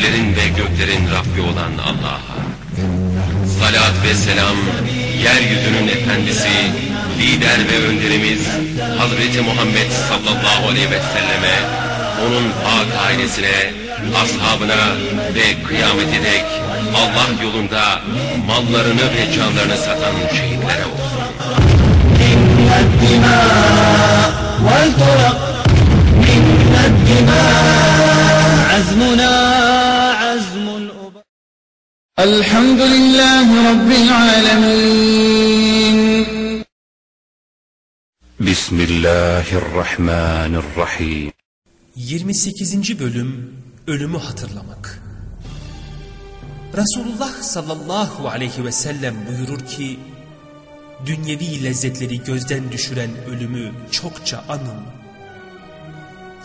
yerlerin ve göklerin Rabbi olan Allah'a. Salat ve selam, yeryüzünün efendisi, lider ve önderimiz Hazreti Muhammed sallallahu aleyhi ve selleme, onun pak ailesine, ashabına ve kıyamete dek Allah yolunda mallarını ve canlarını satan şehitlere olsun. منا الدماء والفرق منا الدماء عزمنا عزم الأباء Elhamdülillahi Rabbil alemin. Bismillahirrahmanirrahim. 28. Bölüm Ölümü Hatırlamak Resulullah sallallahu aleyhi ve sellem buyurur ki, Dünyevi lezzetleri gözden düşüren ölümü çokça anın.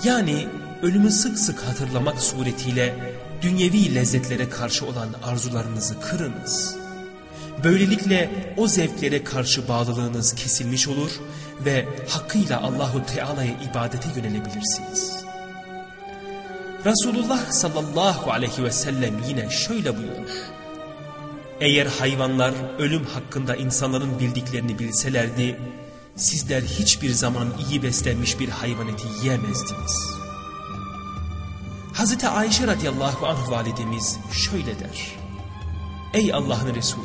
Yani ölümü sık sık hatırlamak suretiyle dünyevi lezzetlere karşı olan arzularınızı kırınız. Böylelikle o zevklere karşı bağlılığınız kesilmiş olur ve hakkıyla Allahu Teala'ya ibadete yönelebilirsiniz. Resulullah sallallahu aleyhi ve sellem yine şöyle buyurur. Eğer hayvanlar ölüm hakkında insanların bildiklerini bilselerdi, sizler hiçbir zaman iyi beslenmiş bir hayvan eti yiyemezdiniz. Hazreti Ayşe radıyallahu anh validemiz şöyle der. Ey Allah'ın Resulü,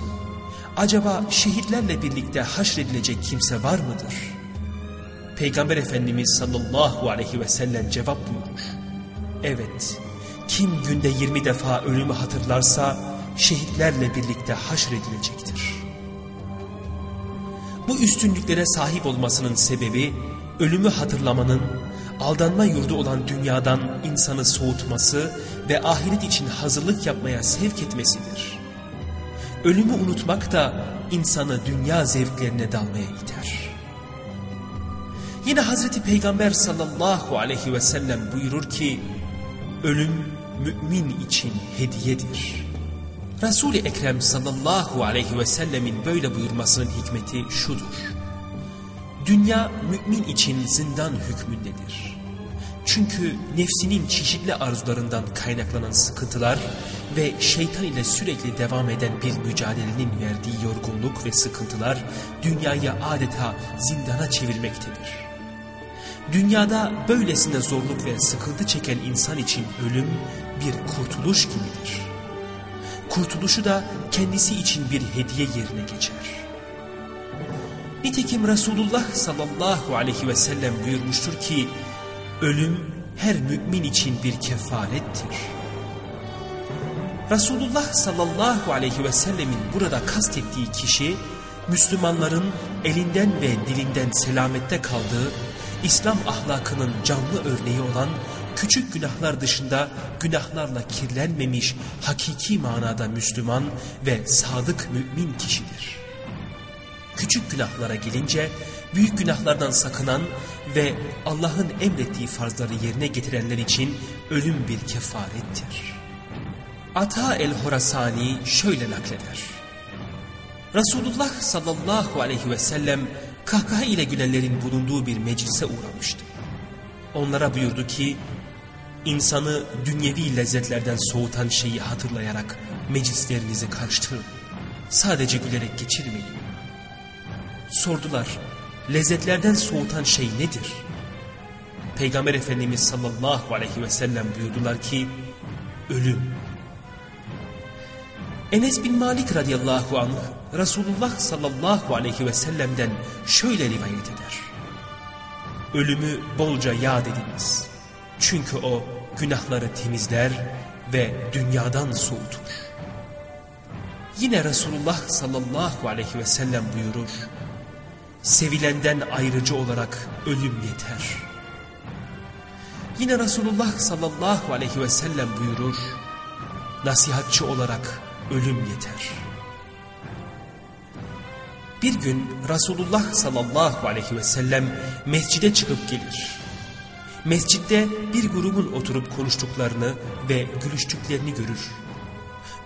acaba şehitlerle birlikte haşredilecek kimse var mıdır? Peygamber Efendimiz sallallahu aleyhi ve sellem cevap buyurur. Evet, kim günde 20 defa ölümü hatırlarsa şehitlerle birlikte haşredilecektir. Bu üstünlüklere sahip olmasının sebebi ölümü hatırlamanın aldanma yurdu olan dünyadan insanı soğutması ve ahiret için hazırlık yapmaya sevk etmesidir. Ölümü unutmak da insanı dünya zevklerine dalmaya iter. Yine Hazreti Peygamber sallallahu aleyhi ve sellem buyurur ki, ölüm mümin için hediyedir. Resul-i Ekrem sallallahu aleyhi ve sellemin böyle buyurmasının hikmeti şudur. Dünya mümin için zindan hükmündedir. Çünkü nefsinin çeşitli arzularından kaynaklanan sıkıntılar ve şeytan ile sürekli devam eden bir mücadelenin verdiği yorgunluk ve sıkıntılar dünyayı adeta zindana çevirmektedir. Dünyada böylesine zorluk ve sıkıntı çeken insan için ölüm bir kurtuluş gibidir. Kurtuluşu da kendisi için bir hediye yerine geçer. Nitekim Resulullah sallallahu aleyhi ve sellem buyurmuştur ki, ölüm her mümin için bir kefarettir. Resulullah sallallahu aleyhi ve sellemin burada kastettiği kişi, Müslümanların elinden ve dilinden selamette kaldığı, İslam ahlakının canlı örneği olan küçük günahlar dışında günahlarla kirlenmemiş hakiki manada Müslüman ve sadık mümin kişidir. Küçük günahlara gelince büyük günahlardan sakınan ve Allah'ın emrettiği farzları yerine getirenler için ölüm bir kefarettir. Ata el-Horasani şöyle nakleder. Resulullah sallallahu aleyhi ve sellem kahkaha ile gülenlerin bulunduğu bir meclise uğramıştı. Onlara buyurdu ki, insanı dünyevi lezzetlerden soğutan şeyi hatırlayarak meclislerinizi karıştırın. Sadece gülerek geçirmeyin. Sordular, lezzetlerden soğutan şey nedir? Peygamber Efendimiz sallallahu aleyhi ve sellem buyurdular ki, ölüm. Enes bin Malik radıyallahu anh Resulullah sallallahu aleyhi ve sellem'den şöyle rivayet eder. Ölümü bolca yad ediniz. Çünkü o günahları temizler ve dünyadan soğutur. Yine Resulullah sallallahu aleyhi ve sellem buyurur. Sevilenden ayrıcı olarak ölüm yeter. Yine Resulullah sallallahu aleyhi ve sellem buyurur, nasihatçı olarak ölüm yeter. Bir gün Resulullah sallallahu aleyhi ve sellem mescide çıkıp gelir. Mescitte bir grubun oturup konuştuklarını ve gülüştüklerini görür.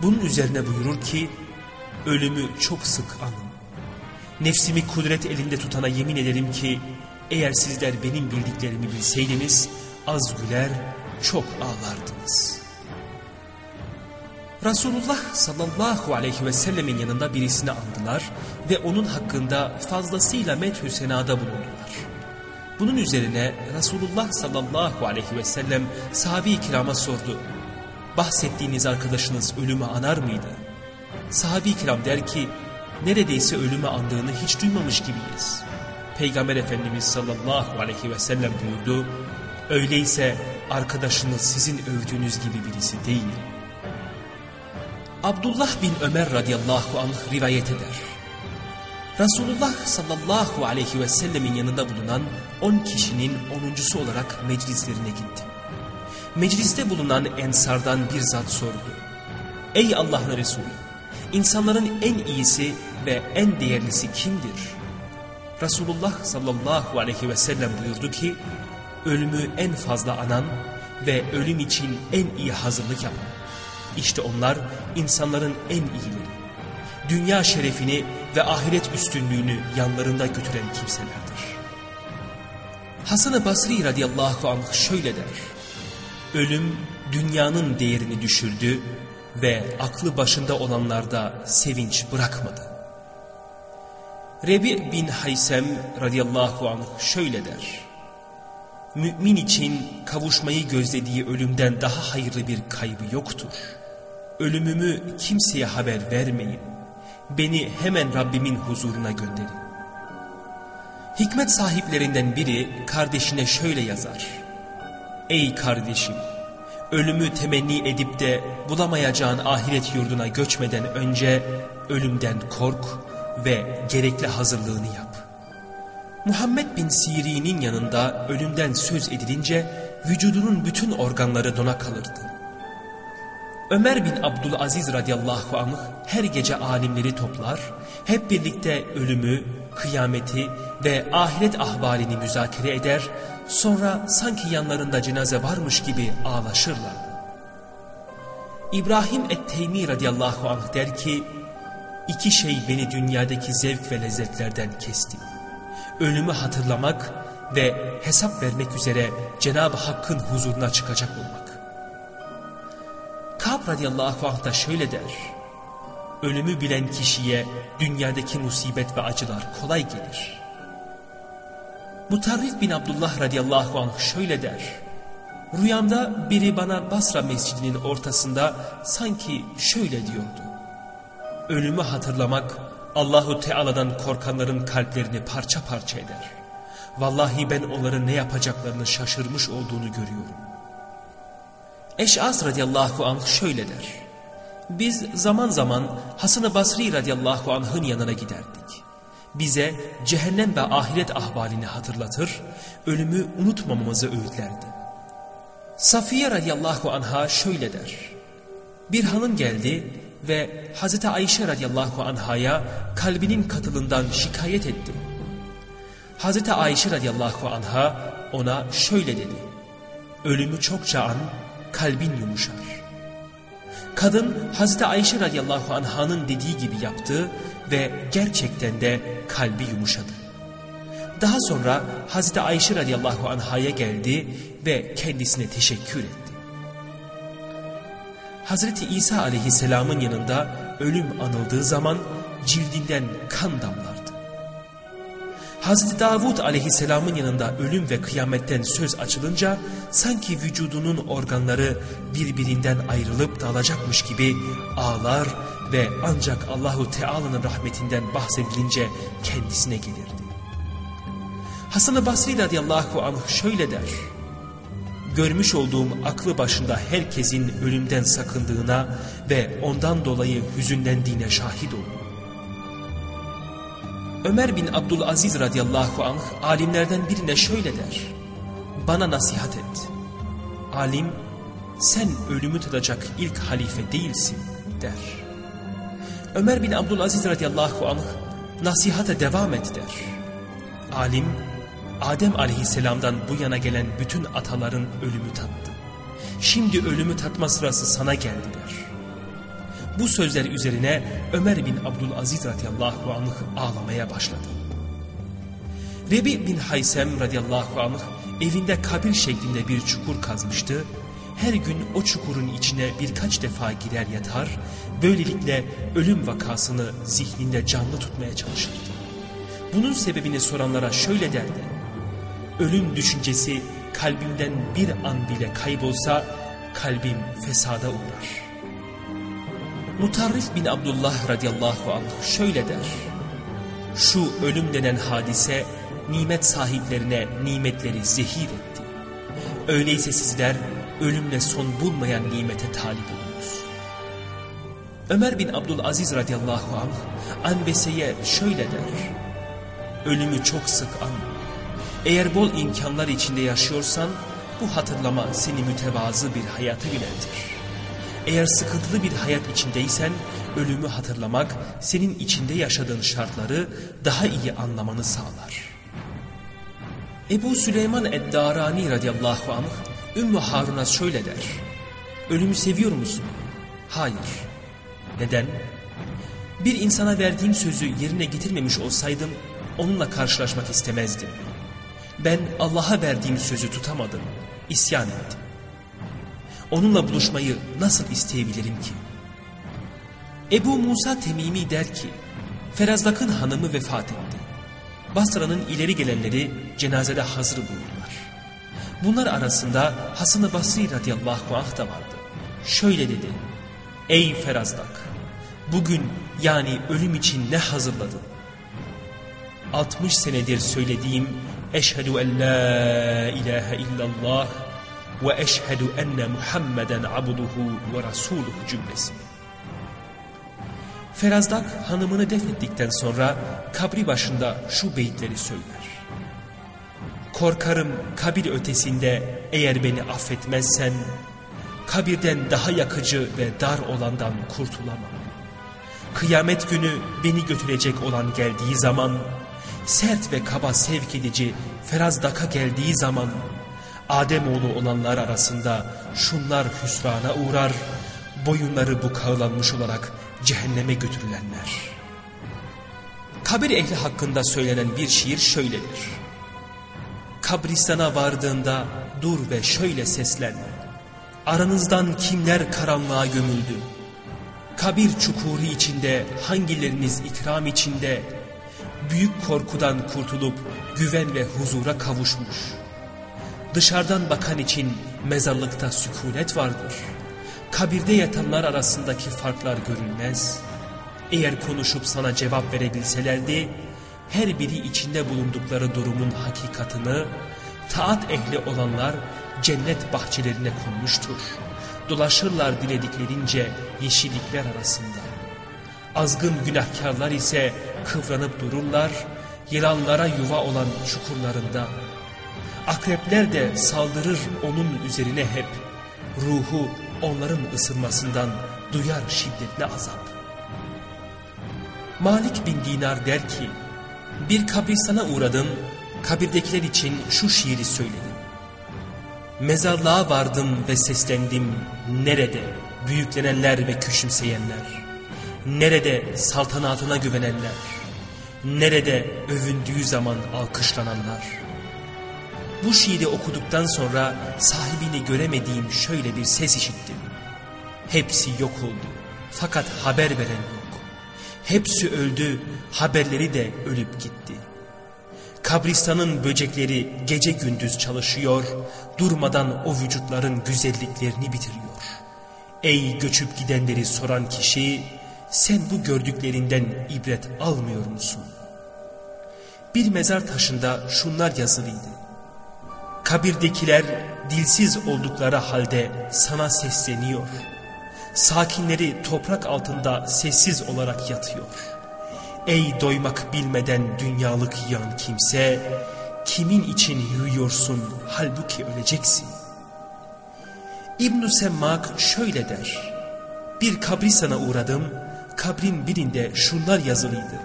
Bunun üzerine buyurur ki, ölümü çok sık anın. Nefsimi kudret elinde tutana yemin ederim ki, eğer sizler benim bildiklerimi bilseydiniz, az güler, çok ağlardınız. Resulullah sallallahu aleyhi ve sellemin yanında birisini andılar ve onun hakkında fazlasıyla methü senada bulundular. Bunun üzerine Resulullah sallallahu aleyhi ve sellem sahabe-i kirama sordu. Bahsettiğiniz arkadaşınız ölümü anar mıydı? Sahabe-i kiram der ki, neredeyse ölümü andığını hiç duymamış gibiyiz. Peygamber Efendimiz sallallahu aleyhi ve sellem buyurdu, öyleyse arkadaşınız sizin övdüğünüz gibi birisi değil. Abdullah bin Ömer radıyallahu anh rivayet eder. Resulullah sallallahu aleyhi ve sellemin yanında bulunan 10 kişinin onuncusu olarak meclislerine gittim. Mecliste bulunan ensardan bir zat sordu. Ey Allah'ın Resulü, insanların en iyisi ve en değerlisi kimdir? Resulullah sallallahu aleyhi ve sellem buyurdu ki, ölümü en fazla anan ve ölüm için en iyi hazırlık yapan. İşte onlar insanların en iyileri. Dünya şerefini ve ahiret üstünlüğünü yanlarında götüren kimselerdir. Hasan-ı Basri radıyallahu anh şöyle der. Ölüm dünyanın değerini düşürdü ve aklı başında olanlarda sevinç bırakmadı. Rebi bin Haysem radıyallahu anh şöyle der. Mümin için kavuşmayı gözlediği ölümden daha hayırlı bir kaybı yoktur. Ölümümü kimseye haber vermeyin. Beni hemen Rabbimin huzuruna gönderin. Hikmet sahiplerinden biri kardeşine şöyle yazar. Ey kardeşim! Ölümü temenni edip de bulamayacağın ahiret yurduna göçmeden önce ölümden kork ve gerekli hazırlığını yap. Muhammed bin Siri'nin yanında ölümden söz edilince vücudunun bütün organları dona kalırdı. Ömer bin Abdülaziz radıyallahu anh her gece alimleri toplar, hep birlikte ölümü, kıyameti ve ahiret ahvalini müzakere eder, sonra sanki yanlarında cenaze varmış gibi ağlaşırlar. İbrahim et-Teymi radıyallahu anh der ki, iki şey beni dünyadaki zevk ve lezzetlerden kesti. Ölümü hatırlamak ve hesap vermek üzere Cenab-ı Hakk'ın huzuruna çıkacak olmak. Kab radıyallahu anh da şöyle der. Ölümü bilen kişiye dünyadaki musibet ve acılar kolay gelir. Mutarrif bin Abdullah radıyallahu anh şöyle der. Rüyamda biri bana Basra mescidinin ortasında sanki şöyle diyordu. Ölümü hatırlamak Allahu Teala'dan korkanların kalplerini parça parça eder. Vallahi ben onların ne yapacaklarını şaşırmış olduğunu görüyorum. Eş'as radıyallahu anh şöyle der. Biz zaman zaman Hasan-ı Basri radıyallahu anh'ın yanına giderdik. Bize cehennem ve ahiret ahvalini hatırlatır, ölümü unutmamamızı öğütlerdi. Safiye radıyallahu anha şöyle der. Bir hanım geldi ve Hazreti Ayşe radıyallahu anhaya kalbinin katılından şikayet etti. Hazreti Ayşe radıyallahu anha ona şöyle dedi. Ölümü çokça an, kalbin yumuşar. Kadın Hazreti Ayşe radıyallahu anhanın dediği gibi yaptı ve gerçekten de kalbi yumuşadı. Daha sonra Hazreti Ayşe radıyallahu anhaya geldi ve kendisine teşekkür etti. Hazreti İsa aleyhisselamın yanında ölüm anıldığı zaman cildinden kan damlardı. Hazreti Davud aleyhisselamın yanında ölüm ve kıyametten söz açılınca sanki vücudunun organları birbirinden ayrılıp dağılacakmış gibi ağlar ve ancak Allahu Teala'nın rahmetinden bahsedilince kendisine gelirdi. Hasan-ı Basri radıyallahu anh şöyle der. Görmüş olduğum aklı başında herkesin ölümden sakındığına ve ondan dolayı hüzünlendiğine şahit oldum. Ömer bin Abdülaziz radıyallahu anh alimlerden birine şöyle der. Bana nasihat et. Alim sen ölümü tadacak ilk halife değilsin der. Ömer bin Abdülaziz radıyallahu anh nasihate devam et der. Alim Adem aleyhisselamdan bu yana gelen bütün ataların ölümü tattı. Şimdi ölümü tatma sırası sana geldi der. Bu sözler üzerine Ömer bin Abdülaziz radıyallahu anh ağlamaya başladı. Rebi bin Haysem radıyallahu anh evinde kabir şeklinde bir çukur kazmıştı. Her gün o çukurun içine birkaç defa girer yatar, böylelikle ölüm vakasını zihninde canlı tutmaya çalışırdı. Bunun sebebini soranlara şöyle derdi. Ölüm düşüncesi kalbimden bir an bile kaybolsa kalbim fesada uğrar. Mutarrif bin Abdullah radıyallahu anh şöyle der. Şu ölüm denen hadise nimet sahiplerine nimetleri zehir etti. Öyleyse sizler ölümle son bulmayan nimete talip olunuz. Ömer bin Abdülaziz radıyallahu anh Anbese'ye şöyle der. Ölümü çok sık an. Eğer bol imkanlar içinde yaşıyorsan bu hatırlama seni mütevazı bir hayata yöneltir. Eğer sıkıntılı bir hayat içindeysen ölümü hatırlamak senin içinde yaşadığın şartları daha iyi anlamanı sağlar. Ebu Süleyman Eddarani radıyallahu anh Ümmü Harun'a şöyle der. Ölümü seviyor musun? Hayır. Neden? Bir insana verdiğim sözü yerine getirmemiş olsaydım onunla karşılaşmak istemezdim. Ben Allah'a verdiğim sözü tutamadım, isyan ettim. Onunla buluşmayı nasıl isteyebilirim ki? Ebu Musa Temimi der ki, Ferazdak'ın hanımı vefat etti. Basra'nın ileri gelenleri cenazede hazır bulundular. Bunlar arasında Hasan-ı Basri radıyallahu anh da vardı. Şöyle dedi, Ey Ferazdak, bugün yani ölüm için ne hazırladın? 60 senedir söylediğim Eşhedü en la ilahe illallah ve eşhedü enne Muhammeden abduhu ve rasuluhu cümlesi. Ferazdak hanımını defnettikten sonra kabri başında şu beyitleri söyler. Korkarım kabir ötesinde eğer beni affetmezsen, kabirden daha yakıcı ve dar olandan kurtulamam. Kıyamet günü beni götürecek olan geldiği zaman, sert ve kaba sevk edici Ferazdak'a geldiği zaman, Ademoğlu olanlar arasında şunlar hüsrana uğrar, boyunları bukağılanmış olarak cehenneme götürülenler. Kabir ehli hakkında söylenen bir şiir şöyledir. Kabristana vardığında dur ve şöyle seslen. Aranızdan kimler karanlığa gömüldü? Kabir çukuru içinde hangileriniz ikram içinde büyük korkudan kurtulup güven ve huzura kavuşmuş. Dışarıdan bakan için mezarlıkta sükunet vardır. Kabirde yatanlar arasındaki farklar görülmez. Eğer konuşup sana cevap verebilselerdi, her biri içinde bulundukları durumun hakikatını, taat ehli olanlar cennet bahçelerine konmuştur. Dolaşırlar dilediklerince yeşillikler arasında. Azgın günahkarlar ise kıvranıp dururlar, yılanlara yuva olan çukurlarında. Akrepler de saldırır onun üzerine hep. Ruhu onların ısınmasından duyar şiddetli azap. Malik bin Dinar der ki, bir kabristana uğradım, kabirdekiler için şu şiiri söyledim. Mezarlığa vardım ve seslendim, nerede büyüklenenler ve küçümseyenler? Nerede saltanatına güvenenler? Nerede övündüğü zaman alkışlananlar? Bu şiiri okuduktan sonra sahibini göremediğim şöyle bir ses işittim. Hepsi yok oldu fakat haber veren yok. Hepsi öldü haberleri de ölüp gitti. Kabristanın böcekleri gece gündüz çalışıyor, durmadan o vücutların güzelliklerini bitiriyor. Ey göçüp gidenleri soran kişi, sen bu gördüklerinden ibret almıyor musun? Bir mezar taşında şunlar yazılıydı. Kabirdekiler dilsiz oldukları halde sana sesleniyor. Sakinleri toprak altında sessiz olarak yatıyor. Ey doymak bilmeden dünyalık yiyen kimse, kimin için yürüyorsun halbuki öleceksin. İbn-i Semmak şöyle der. Bir kabristana uğradım, kabrin birinde şunlar yazılıydı.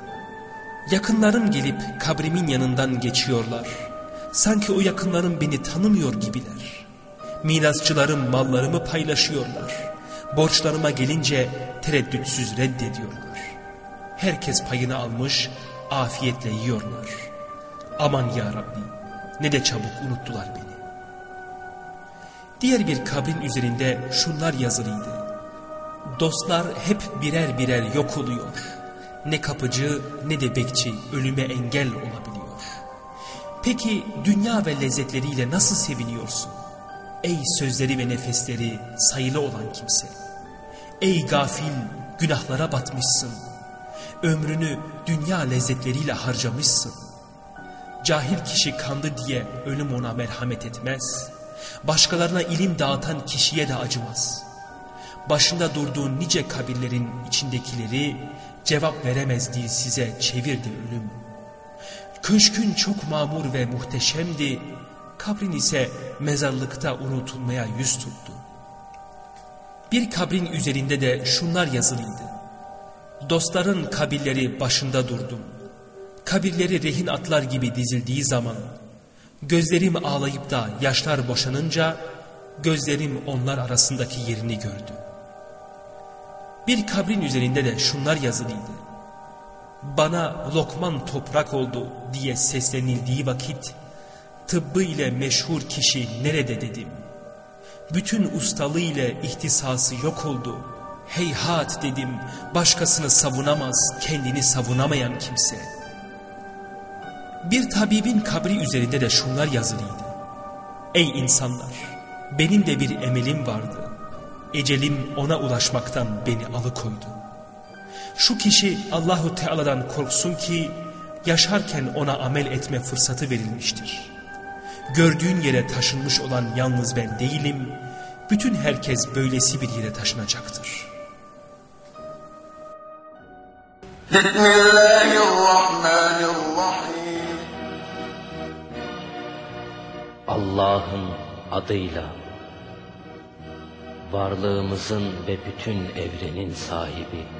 Yakınlarım gelip kabrimin yanından geçiyorlar. Sanki o yakınlarım beni tanımıyor gibiler. Mirasçılarım mallarımı paylaşıyorlar. Borçlarıma gelince tereddütsüz reddediyorlar. Herkes payını almış, afiyetle yiyorlar. Aman ya Rabbi, ne de çabuk unuttular beni. Diğer bir kabrin üzerinde şunlar yazılıydı. Dostlar hep birer birer yok oluyor. Ne kapıcı ne de bekçi ölüme engel olabiliyor. Peki dünya ve lezzetleriyle nasıl seviniyorsun? Ey sözleri ve nefesleri sayılı olan kimse. Ey gafil günahlara batmışsın. Ömrünü dünya lezzetleriyle harcamışsın. Cahil kişi kandı diye ölüm ona merhamet etmez. Başkalarına ilim dağıtan kişiye de acımaz. Başında durduğun nice kabirlerin içindekileri cevap veremez diye size çevirdi ölüm. Köşkün çok mamur ve muhteşemdi, kabrin ise mezarlıkta unutulmaya yüz tuttu. Bir kabrin üzerinde de şunlar yazılıydı. Dostların kabirleri başında durdum. Kabirleri rehin atlar gibi dizildiği zaman, gözlerim ağlayıp da yaşlar boşanınca, gözlerim onlar arasındaki yerini gördü. Bir kabrin üzerinde de şunlar yazılıydı. Bana lokman toprak oldu diye seslenildiği vakit, tıbbı ile meşhur kişi nerede dedim. Bütün ustalığı ile ihtisası yok oldu. Heyhat dedim, başkasını savunamaz, kendini savunamayan kimse. Bir tabibin kabri üzerinde de şunlar yazılıydı. Ey insanlar, benim de bir emelim vardı. Ecelim ona ulaşmaktan beni alıkoydu. Şu kişi Allahu Teala'dan korksun ki yaşarken ona amel etme fırsatı verilmiştir. Gördüğün yere taşınmış olan yalnız ben değilim, bütün herkes böylesi bir yere taşınacaktır. Allah'ın adıyla varlığımızın ve bütün evrenin sahibi